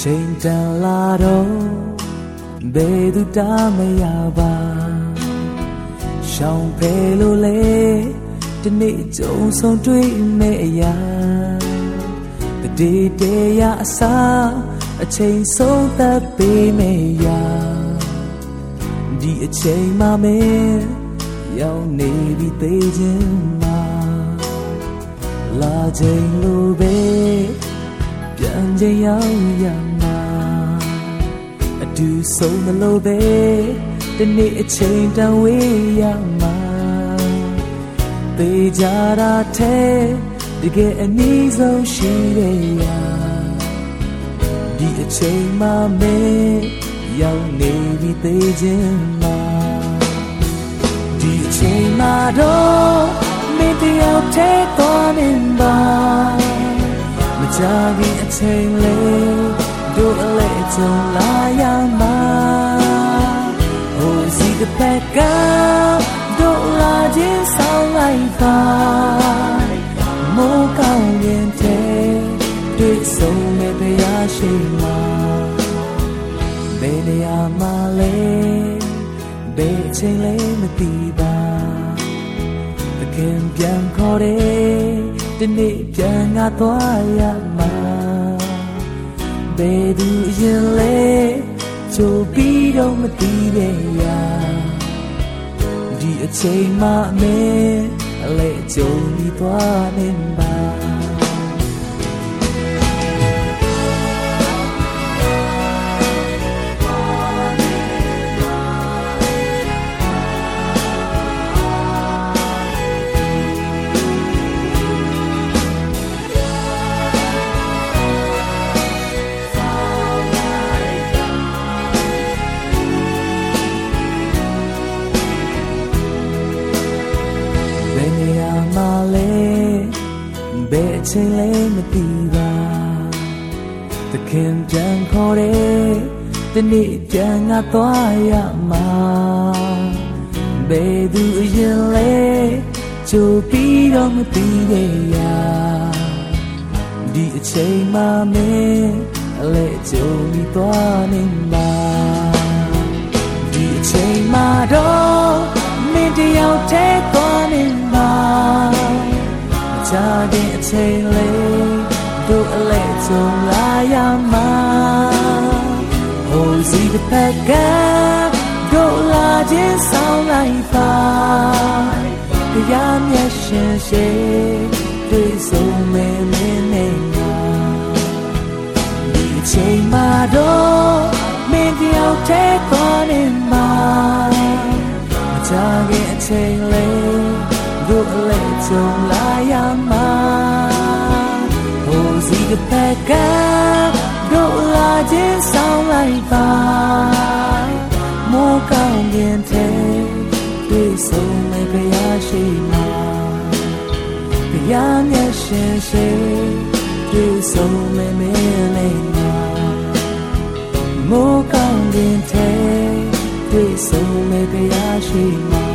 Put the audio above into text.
ချိန်တန်လာတော့ဘယ်သူတားမရပါရှောင်ဖယ်လို့လေဒီနေ့ကြုံဆုံးတွေ့မဲ့အရာတတိတရအစားအချိန်ဆုံးသက်ပေးမဲ့ရာဒီအချိန်မှမင်းရောက်နေပြီသေးခြင်းမှာလာချိန်လိုပဲပြန်ချိန်ရောက်ရမှာအ တူဆုံးမလို့ပဲဒီနေ့အချိန်တန်ဝေးရမှာသေးကြတာထဲတကယ်အနည်းဆုံးရှိတဲ့ရာဒီအချိန်မှမင်းရောက်နေပြီသေးခြင်းမှာဒီအချိန်မှတော့မင်းတယောက်ထဲသွားနေပါမကြခင်အချိန် စီကပက်ကတို့လာခြင်းဆောင်လိုက်ပါမိုးကောင်းရင်တဲ့တွေ့ဆုံမဲ့တရားရှိမှာဘယ်နေရာမှာလဲဘယ်အချိန်လဲမသိပါတခင်ပြန်ခေါ်တယ်ဒီနေ့ပြန်ငါသွားရမှာဘယ်သူရင်လဲချိုးပြီးတော့မသိတဲ့ရာ ဒီအချိန်မှအမဲအလဲကြုံပြီးသွားနေပါ ဘယ်အချိန်လဲမသိပါသခင်ပြန်ခေါ်တယ်ဒီနေ့ပြန်ငါသွားရမှာဘယ်သူအရင်လဲချိုးပြီးတော့မသိတဲ့ရာဒီအချိန်မှမင်းအလဲကြုံပြီးသွားနေမှာ ချာတဲ့အချိန်လေးတို့အလဲကြုံလာရမှာဟိုစီတစ်ဖက်ကတို့လာခြင်းဆောင်လိုက်ပါတရားမျက်ရှင်ရှိတွေ့ဆုံမဲမင်းနဲ့ငါဒီအချိန်မှတော့မင်းတယောက်တည်းသွားနေမှာမကြခင်အချိန်လေး စီကပက်ကတို့လာခြင်းဆောင်လိုက်ပါမိုးကောင်းရင်တဲ့တွေ့ဆုံမဲ့ကြရရှိမှာကြရမျက်ရှင်ရှိတွေ့ဆုံမဲ့မင်းလေးမှာ